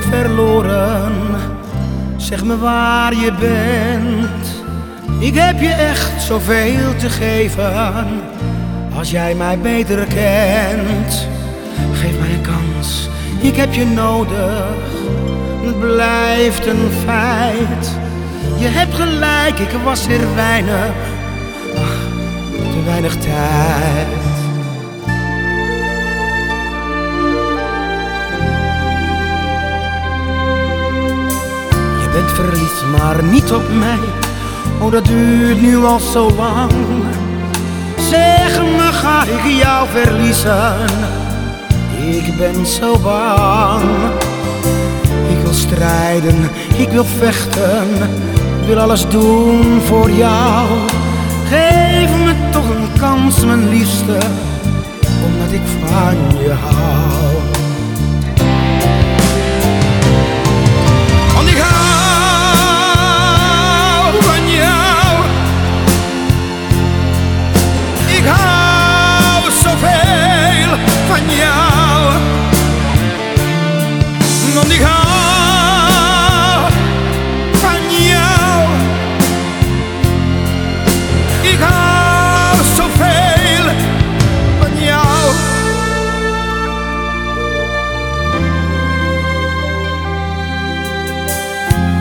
verloren. Zeg me waar je bent. Ik heb je echt zoveel te geven. Als jij mij beter kent, geef mij een kans. Ik heb je nodig. Het blijft een feit. Je hebt gelijk, ik was er weinig. Ach, te weinig tijd. Maar niet op mij. Oh, dat duurt nu al zo lang. Zeg me, ga ik jou verliezen? Ik ben zo bang. Ik wil strijden, ik wil vechten. Ik wil alles doen voor jou. Geef me toch een kans, mijn liefste, omdat ik van je hou.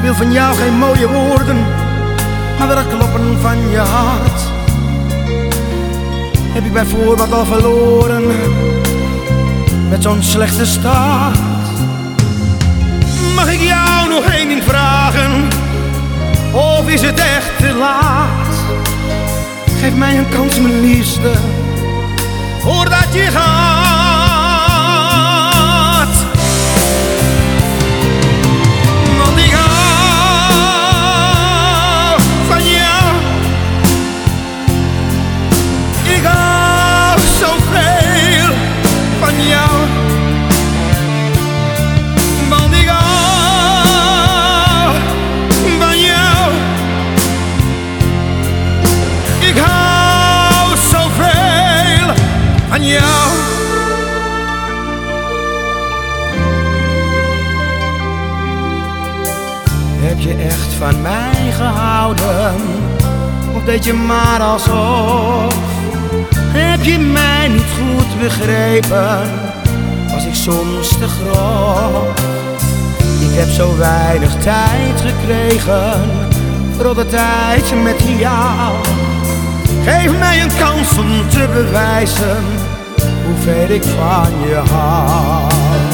Wil van jou geen mooie woorden, maar wel het kloppen van je hart. Heb ik bij al verloren met zo'n slechte start? Mag ik jou nog één ding vragen? Of is het echt te laat? Geef mij een kans, mijn liefste, voordat je gaat. Jou. Heb je echt van mij gehouden? Of deed je maar alsof? Heb je mij niet goed begrepen? Was ik soms te grof? Ik heb zo weinig tijd gekregen voor al de tijd met jou. Geef mij een kans om te bewijzen hoeveel ik van je hou.